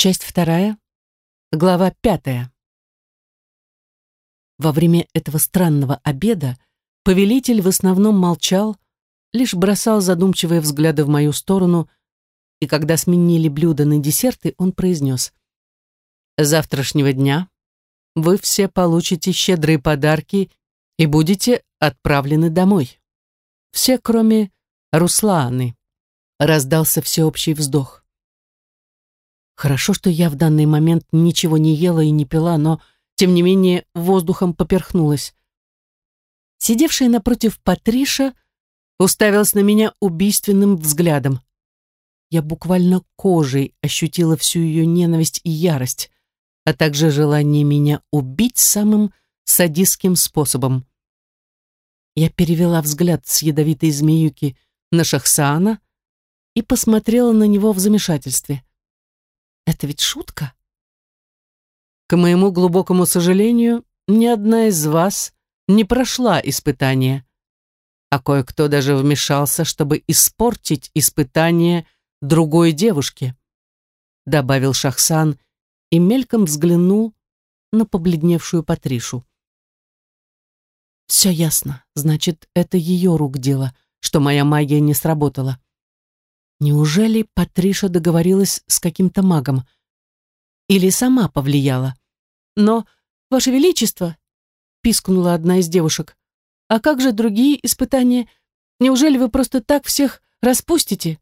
Часть вторая, глава пятая. Во время этого странного обеда повелитель в основном молчал, лишь бросал задумчивые взгляды в мою сторону, и когда сменили блюда на десерты, он произнес «Завтрашнего дня вы все получите щедрые подарки и будете отправлены домой. Все, кроме Русланы». Раздался всеобщий вздох. Хорошо, что я в данный момент ничего не ела и не пила, но, тем не менее, воздухом поперхнулась. Сидевшая напротив Патриша уставилась на меня убийственным взглядом. Я буквально кожей ощутила всю ее ненависть и ярость, а также желание меня убить самым садистским способом. Я перевела взгляд с ядовитой змеюки на Шахсана и посмотрела на него в замешательстве. Это ведь шутка? К моему глубокому сожалению, ни одна из вас не прошла испытание, а кое-кто даже вмешался, чтобы испортить испытание другой девушке, добавил Шахсан и мельком взглянул на побледневшую Патришу. Все ясно, значит, это ее рук дело, что моя магия не сработала. Неужели Патриша договорилась с каким-то магом? Или сама повлияла? Но, Ваше Величество, пискнула одна из девушек, а как же другие испытания? Неужели вы просто так всех распустите?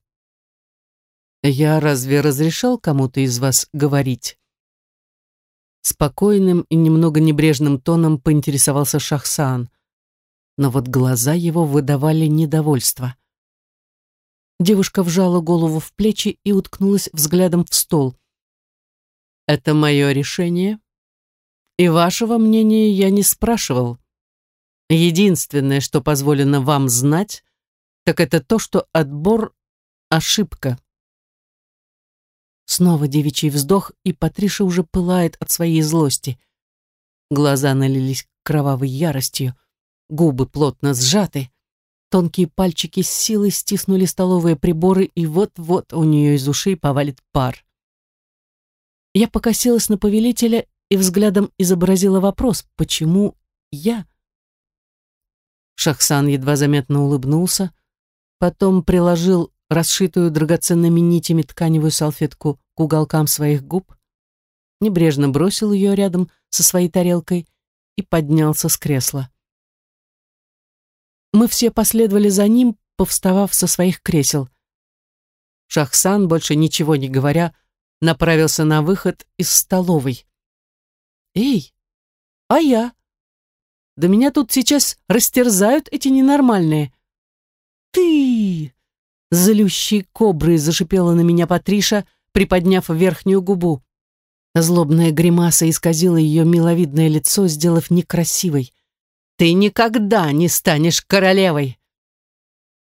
Я разве разрешал кому-то из вас говорить? Спокойным и немного небрежным тоном поинтересовался Шахсан, но вот глаза его выдавали недовольство. Девушка вжала голову в плечи и уткнулась взглядом в стол. «Это мое решение, и вашего мнения я не спрашивал. Единственное, что позволено вам знать, так это то, что отбор — ошибка». Снова девичий вздох, и Патриша уже пылает от своей злости. Глаза налились кровавой яростью, губы плотно сжаты. Тонкие пальчики с силой стиснули столовые приборы, и вот-вот у нее из ушей повалит пар. Я покосилась на повелителя и взглядом изобразила вопрос, почему я? Шахсан едва заметно улыбнулся, потом приложил расшитую драгоценными нитями тканевую салфетку к уголкам своих губ, небрежно бросил ее рядом со своей тарелкой и поднялся с кресла. Мы все последовали за ним, повставав со своих кресел. Шахсан, больше ничего не говоря, направился на выход из столовой. «Эй, а я? Да меня тут сейчас растерзают эти ненормальные!» «Ты!» Злющей коброй зашипела на меня Патриша, приподняв верхнюю губу. Злобная гримаса исказила ее миловидное лицо, сделав некрасивой. Ты никогда не станешь королевой!»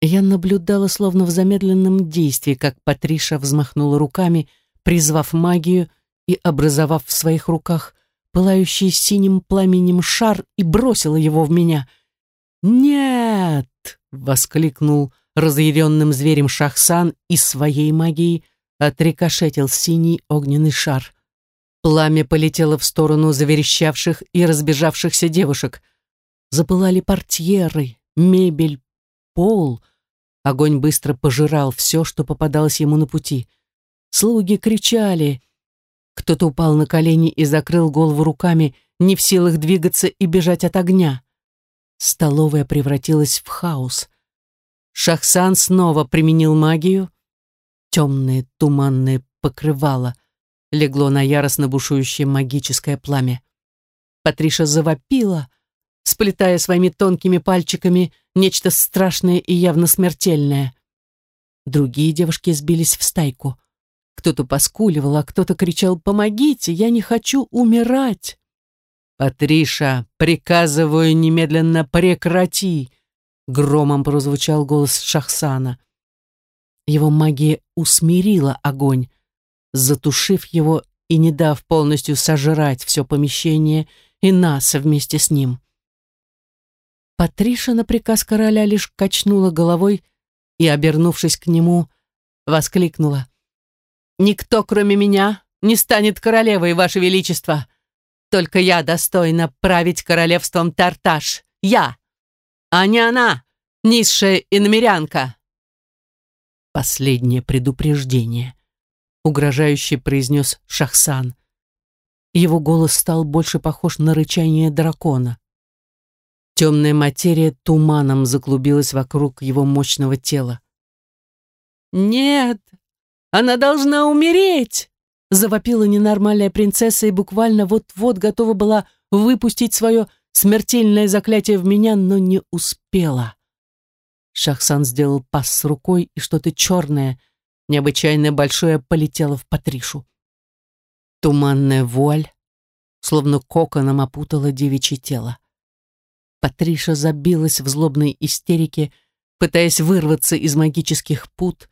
Я наблюдала словно в замедленном действии, как Патриша взмахнула руками, призвав магию и образовав в своих руках пылающий синим пламенем шар и бросила его в меня. «Нет!» — воскликнул разъяренным зверем Шахсан и своей магией отрикошетил синий огненный шар. Пламя полетело в сторону заверещавших и разбежавшихся девушек — Запылали портьеры, мебель, пол. Огонь быстро пожирал все, что попадалось ему на пути. Слуги кричали. Кто-то упал на колени и закрыл голову руками, не в силах двигаться и бежать от огня. Столовая превратилась в хаос. Шахсан снова применил магию. Темное туманное покрывало легло на яростно бушующее магическое пламя. Патриша завопила, сплетая своими тонкими пальчиками нечто страшное и явно смертельное. Другие девушки сбились в стайку. Кто-то поскуливал, а кто-то кричал «Помогите, я не хочу умирать!» «Патриша, приказываю немедленно прекрати!» Громом прозвучал голос Шахсана. Его магия усмирила огонь, затушив его и не дав полностью сожрать все помещение и нас вместе с ним. Патриша на приказ короля лишь качнула головой и, обернувшись к нему, воскликнула. «Никто, кроме меня, не станет королевой, Ваше Величество. Только я достойна править королевством Тарташ. Я, а не она, низшая иномерянка. Последнее предупреждение, угрожающе произнес Шахсан. Его голос стал больше похож на рычание дракона. Темная материя туманом заклубилась вокруг его мощного тела. «Нет, она должна умереть!» Завопила ненормальная принцесса и буквально вот-вот готова была выпустить свое смертельное заклятие в меня, но не успела. Шахсан сделал пас с рукой, и что-то черное, необычайно большое, полетело в Патришу. Туманная вуаль, словно коконом опутала девичье тело. Патриша забилась в злобной истерике, пытаясь вырваться из магических пут,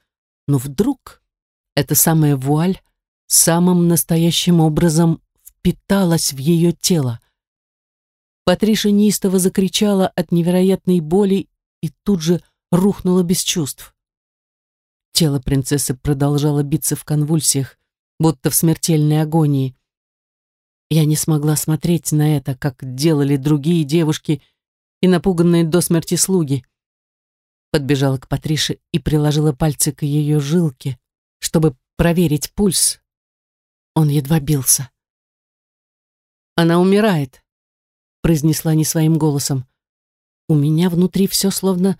но вдруг эта самая вуаль самым настоящим образом впиталась в ее тело. Патриша неистово закричала от невероятной боли и тут же рухнула без чувств. Тело принцессы продолжало биться в конвульсиях, будто в смертельной агонии. Я не смогла смотреть на это, как делали другие девушки и напуганные до смерти слуги. Подбежала к Патрише и приложила пальцы к ее жилке, чтобы проверить пульс. Он едва бился. «Она умирает», — произнесла не своим голосом. У меня внутри все словно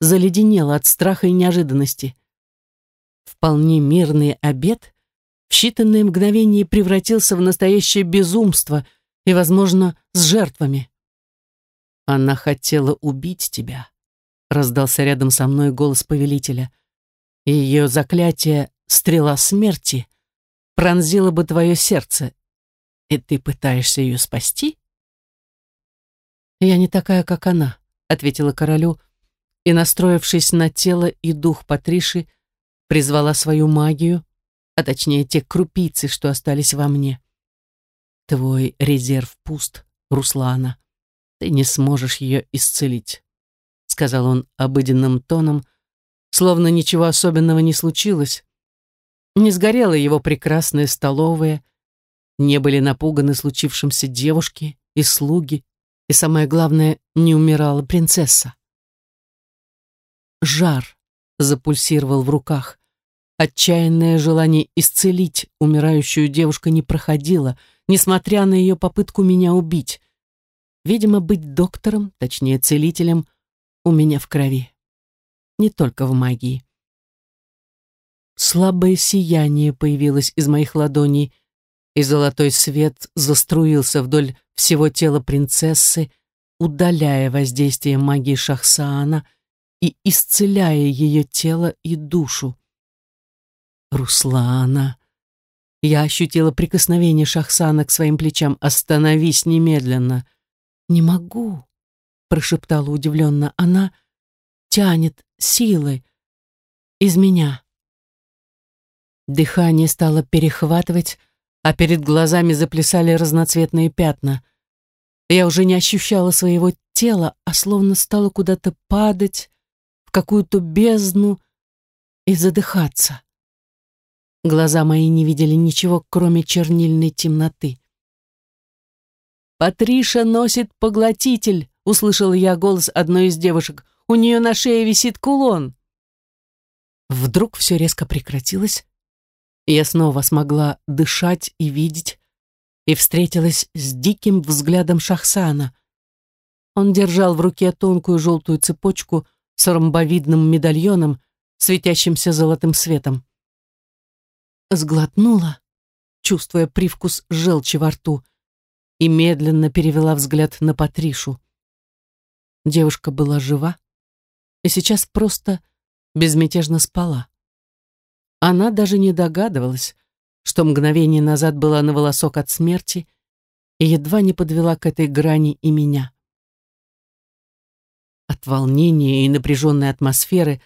заледенело от страха и неожиданности. Вполне мирный обед в считанные мгновения превратился в настоящее безумство и, возможно, с жертвами. «Она хотела убить тебя», — раздался рядом со мной голос повелителя. «Ее заклятие — стрела смерти — пронзило бы твое сердце, и ты пытаешься ее спасти?» «Я не такая, как она», — ответила королю, — и, настроившись на тело и дух Патриши, призвала свою магию, а точнее те крупицы, что остались во мне. Твой резерв пуст, Руслана. Ты не сможешь ее исцелить, сказал он обыденным тоном, словно ничего особенного не случилось. Не сгорела его прекрасная столовая, не были напуганы случившимся девушки и слуги, и самое главное, не умирала принцесса. Жар запульсировал в руках. Отчаянное желание исцелить умирающую девушку не проходило, несмотря на ее попытку меня убить. Видимо, быть доктором, точнее целителем, у меня в крови. Не только в магии. Слабое сияние появилось из моих ладоней, и золотой свет заструился вдоль всего тела принцессы, удаляя воздействие магии Шахсаана — и исцеляя ее тело и душу. «Руслана!» Я ощутила прикосновение Шахсана к своим плечам. «Остановись немедленно!» «Не могу!» — прошептала удивленно. «Она тянет силы из меня». Дыхание стало перехватывать, а перед глазами заплясали разноцветные пятна. Я уже не ощущала своего тела, а словно стала куда-то падать, в какую-то бездну и задыхаться. Глаза мои не видели ничего, кроме чернильной темноты. «Патриша носит поглотитель», — услышала я голос одной из девушек. «У нее на шее висит кулон». Вдруг все резко прекратилось, я снова смогла дышать и видеть, и встретилась с диким взглядом Шахсана. Он держал в руке тонкую желтую цепочку — с ромбовидным медальоном, светящимся золотым светом. Сглотнула, чувствуя привкус желчи во рту, и медленно перевела взгляд на Патришу. Девушка была жива и сейчас просто безмятежно спала. Она даже не догадывалась, что мгновение назад была на волосок от смерти и едва не подвела к этой грани и меня. От волнения и напряженной атмосферы,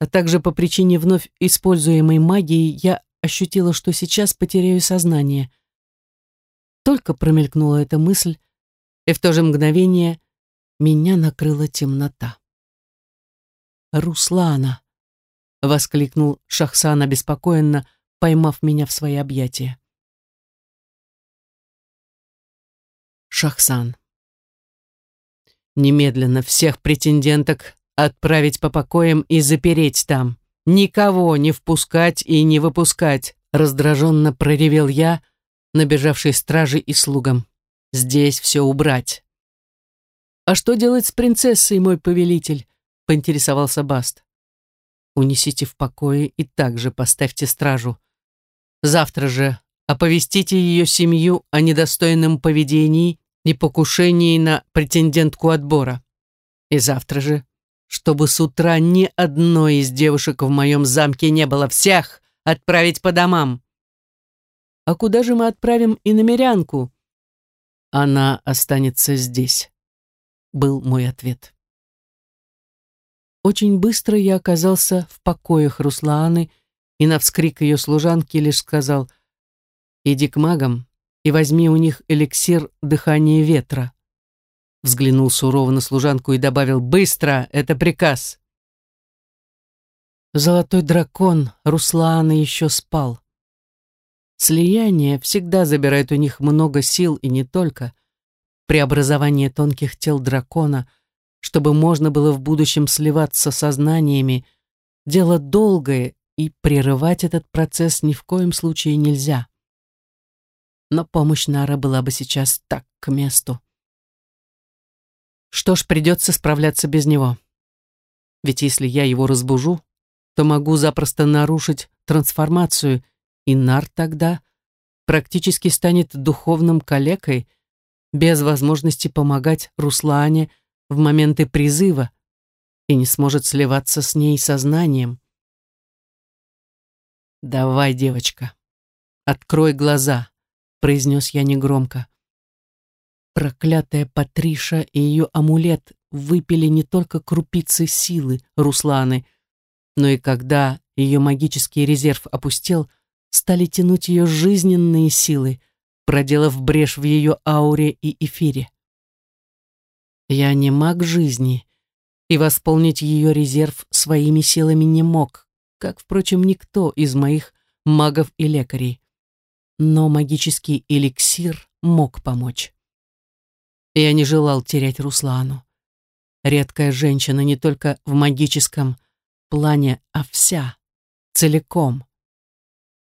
а также по причине вновь используемой магии, я ощутила, что сейчас потеряю сознание. Только промелькнула эта мысль, и в то же мгновение меня накрыла темнота. «Руслана!» — воскликнул Шахсан обеспокоенно, поймав меня в свои объятия. Шахсан. «Немедленно всех претенденток отправить по покоям и запереть там. Никого не впускать и не выпускать!» — раздраженно проревел я, — набежавший стражи и слугам. Здесь все убрать. А что делать с принцессой, мой повелитель? поинтересовался Баст. Унесите в покое и также поставьте стражу. Завтра же оповестите ее семью о недостойном поведении и покушении на претендентку отбора. И завтра же, чтобы с утра ни одной из девушек в моем замке не было, всех отправить по домам. А куда же мы отправим и намерянку? Она останется здесь, был мой ответ. Очень быстро я оказался в покоях Русланы и на вскрик ее служанки лишь сказал «Иди к магам и возьми у них эликсир дыхания ветра». Взглянул сурово на служанку и добавил «Быстро! Это приказ!» Золотой дракон Руслана еще спал. Слияние всегда забирает у них много сил и не только. Преобразование тонких тел дракона, чтобы можно было в будущем сливаться сознаниями, дело долгое и прерывать этот процесс ни в коем случае нельзя. Но помощь Нара была бы сейчас так к месту. Что ж, придется справляться без него. Ведь если я его разбужу, то могу запросто нарушить трансформацию, и Нар тогда практически станет духовным калекой, без возможности помогать Руслане в моменты призыва и не сможет сливаться с ней сознанием. «Давай, девочка, открой глаза», — произнес я негромко. Проклятая Патриша и ее амулет выпили не только крупицы силы Русланы, но и когда ее магический резерв опустел, стали тянуть ее жизненные силы, проделав брешь в ее ауре и эфире. Я не маг жизни, и восполнить ее резерв своими силами не мог, как, впрочем, никто из моих магов и лекарей. Но магический эликсир мог помочь. Я не желал терять Руслану. Редкая женщина не только в магическом плане, а вся, целиком.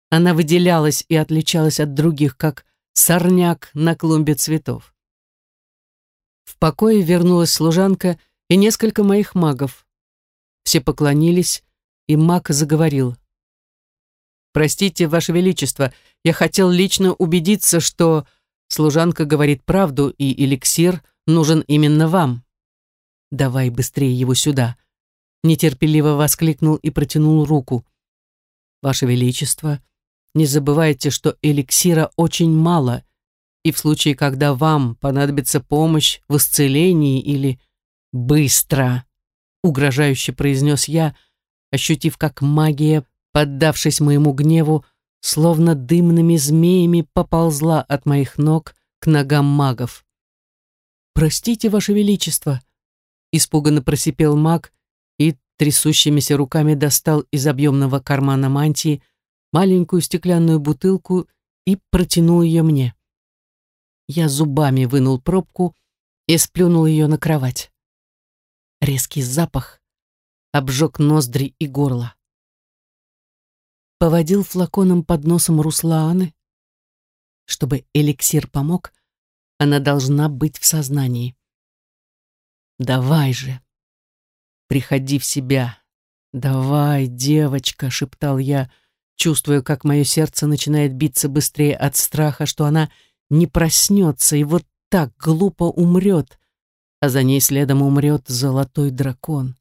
Она выделялась и отличалась от других, как сорняк на клумбе цветов. В покое вернулась служанка и несколько моих магов. Все поклонились, и маг заговорил. «Простите, Ваше Величество, я хотел лично убедиться, что служанка говорит правду, и эликсир нужен именно вам. Давай быстрее его сюда!» Нетерпеливо воскликнул и протянул руку. «Ваше Величество, не забывайте, что эликсира очень мало, и в случае, когда вам понадобится помощь в исцелении или быстро, угрожающе произнес я, — ощутив, как магия, поддавшись моему гневу, словно дымными змеями поползла от моих ног к ногам магов. «Простите, Ваше Величество!» Испуганно просипел маг и трясущимися руками достал из объемного кармана мантии маленькую стеклянную бутылку и протянул ее мне. Я зубами вынул пробку и сплюнул ее на кровать. Резкий запах обжег ноздри и горло. Поводил флаконом под носом Руслааны. Чтобы эликсир помог, она должна быть в сознании. «Давай же! Приходи в себя! Давай, девочка!» — шептал я, чувствуя, как мое сердце начинает биться быстрее от страха, что она не проснется и вот так глупо умрет, а за ней следом умрет золотой дракон.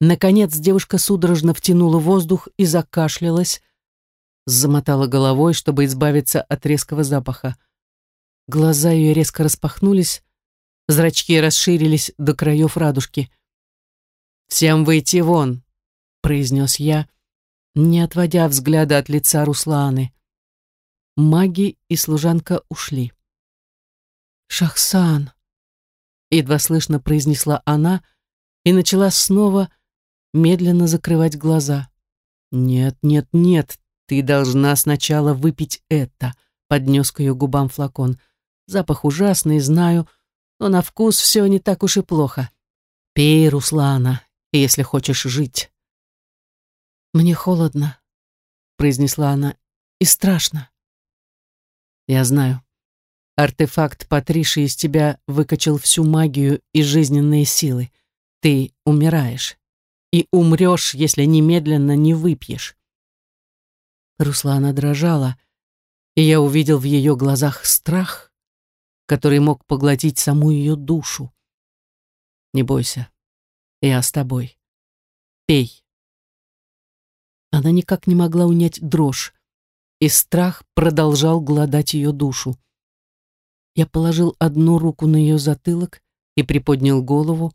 Наконец девушка судорожно втянула воздух и закашлялась, замотала головой, чтобы избавиться от резкого запаха. Глаза ее резко распахнулись, зрачки расширились до краев радужки. «Всем выйти вон!» — произнес я, не отводя взгляда от лица Русланы. Маги и служанка ушли. «Шахсан!» — едва слышно произнесла она и начала снова медленно закрывать глаза. «Нет, нет, нет, ты должна сначала выпить это», поднес к ее губам флакон. Запах ужасный, знаю, но на вкус все не так уж и плохо. Пей, Руслана, если хочешь жить. Мне холодно, произнесла она, и страшно. Я знаю. Артефакт Патриши из тебя выкачал всю магию и жизненные силы. Ты умираешь. И умрешь, если немедленно не выпьешь. Руслана дрожала, и я увидел в ее глазах страх, который мог поглотить саму ее душу. Не бойся, я с тобой. Пей. Она никак не могла унять дрожь, и страх продолжал гладать ее душу. Я положил одну руку на ее затылок и приподнял голову,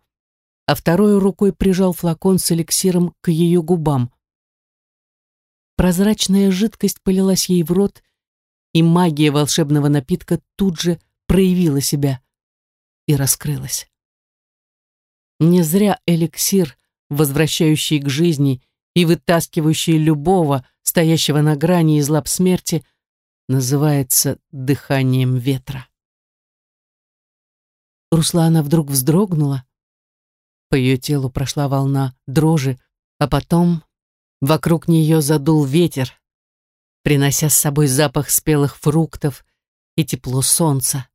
а второй рукой прижал флакон с эликсиром к ее губам. Прозрачная жидкость полилась ей в рот, и магия волшебного напитка тут же проявила себя и раскрылась. Не зря эликсир, возвращающий к жизни и вытаскивающий любого, стоящего на грани из лап смерти, называется дыханием ветра. Руслана вдруг вздрогнула. По ее телу прошла волна дрожи, а потом вокруг нее задул ветер, принося с собой запах спелых фруктов и тепло солнца.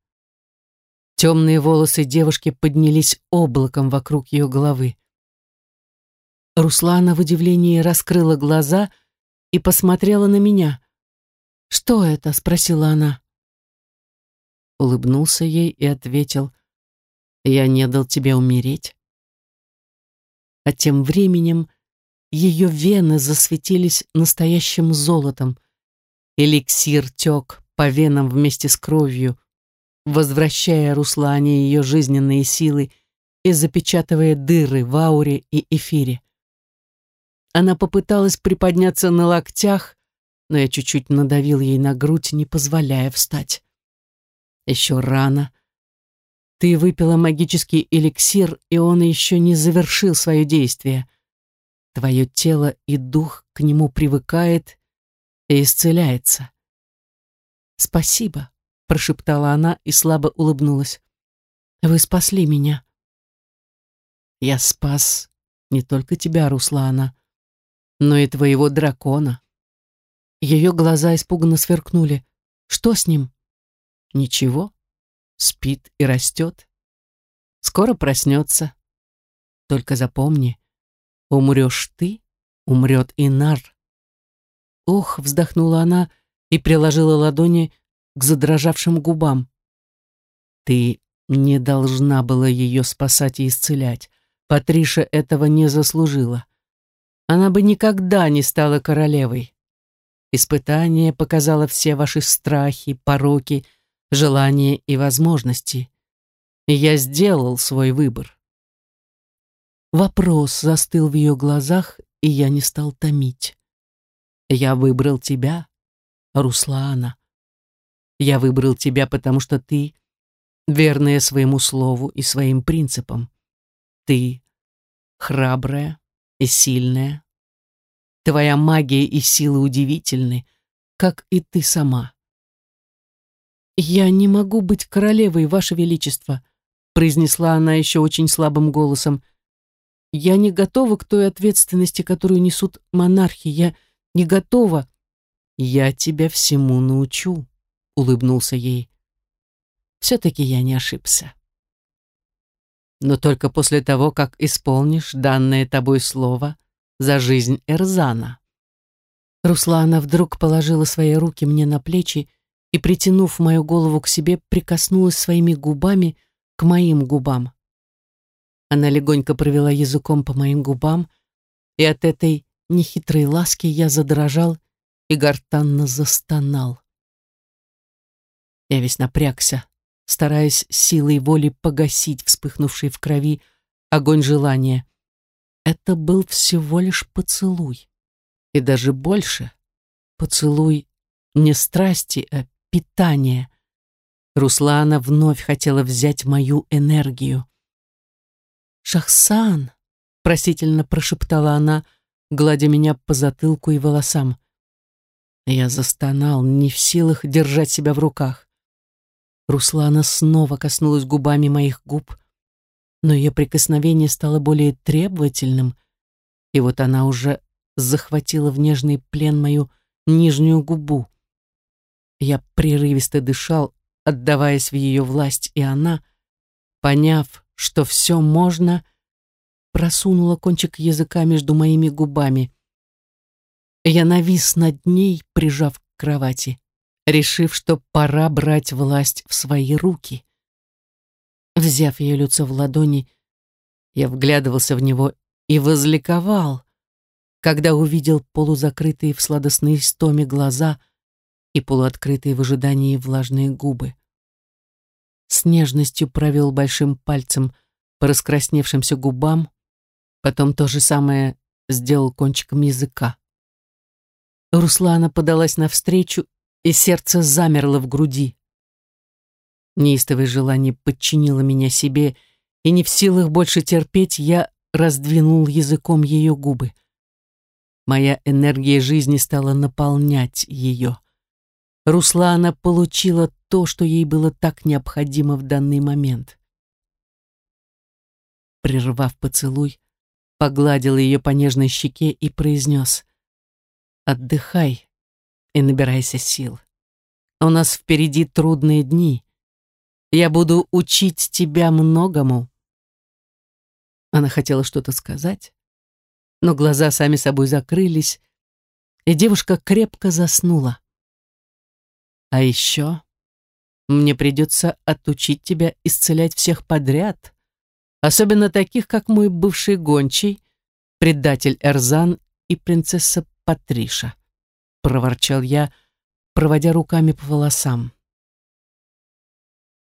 Темные волосы девушки поднялись облаком вокруг ее головы. Руслана в удивлении раскрыла глаза и посмотрела на меня. «Что это?» — спросила она. Улыбнулся ей и ответил, я не дал тебе умереть. А тем временем ее вены засветились настоящим золотом. Эликсир тек по венам вместе с кровью, возвращая Руслане ее жизненные силы и запечатывая дыры в ауре и эфире. Она попыталась приподняться на локтях, но я чуть-чуть надавил ей на грудь, не позволяя встать. Еще рано, ты выпила магический эликсир, и он еще не завершил свое действие. Твое тело и дух к нему привыкает и исцеляется. «Спасибо», — прошептала она и слабо улыбнулась. «Вы спасли меня». «Я спас не только тебя, Руслана, но и твоего дракона». Ее глаза испуганно сверкнули. «Что с ним?» «Ничего», спит и растет. Скоро проснется. Только запомни, умрешь ты, умрет и нар. Ох, вздохнула она и приложила ладони к задрожавшим губам. Ты не должна была ее спасать и исцелять. Патриша этого не заслужила. Она бы никогда не стала королевой. Испытание показало все ваши страхи, пороки — желания и возможности. И я сделал свой выбор. Вопрос застыл в ее глазах, и я не стал томить. Я выбрал тебя, Руслана. Я выбрал тебя, потому что ты верная своему слову и своим принципам. Ты храбрая и сильная. Твоя магия и силы удивительны, как и ты сама. «Я не могу быть королевой, Ваше Величество», произнесла она еще очень слабым голосом. «Я не готова к той ответственности, которую несут монархи. Я не готова». «Я тебя всему научу», — улыбнулся ей. «Все-таки я не ошибся». «Но только после того, как исполнишь данное тобой слово за жизнь Эрзана». Руслана вдруг положила свои руки мне на плечи и, притянув мою голову к себе, прикоснулась своими губами к моим губам. Она легонько провела языком по моим губам, и от этой нехитрой ласки я задрожал и гортанно застонал. Я весь напрягся, стараясь силой воли погасить вспыхнувший в крови огонь желания. Это был всего лишь поцелуй. И даже больше. Поцелуй не страсти, а питание. Руслана вновь хотела взять мою энергию. «Шахсан!» — просительно прошептала она, гладя меня по затылку и волосам. Я застонал, не в силах держать себя в руках. Руслана снова коснулась губами моих губ, но ее прикосновение стало более требовательным, и вот она уже захватила в нежный плен мою нижнюю губу. Я прерывисто дышал, отдаваясь в ее власть, и она, поняв, что все можно, просунула кончик языка между моими губами. Я навис над ней, прижав к кровати, решив, что пора брать власть в свои руки. Взяв ее лицо в ладони, я вглядывался в него и возликовал, когда увидел полузакрытые в сладостной стоме глаза и полуоткрытые в ожидании влажные губы. С нежностью провел большим пальцем по раскрасневшимся губам, потом то же самое сделал кончиком языка. Руслана подалась навстречу, и сердце замерло в груди. Неистовое желание подчинило меня себе, и не в силах больше терпеть, я раздвинул языком ее губы. Моя энергия жизни стала наполнять ее. Руслана получила то, что ей было так необходимо в данный момент. Прервав поцелуй, погладил ее по нежной щеке и произнес «Отдыхай и набирайся сил. У нас впереди трудные дни, я буду учить тебя многому». Она хотела что-то сказать, но глаза сами собой закрылись, и девушка крепко заснула. «А еще мне придется отучить тебя исцелять всех подряд, особенно таких, как мой бывший гончий, предатель Эрзан и принцесса Патриша», — проворчал я, проводя руками по волосам.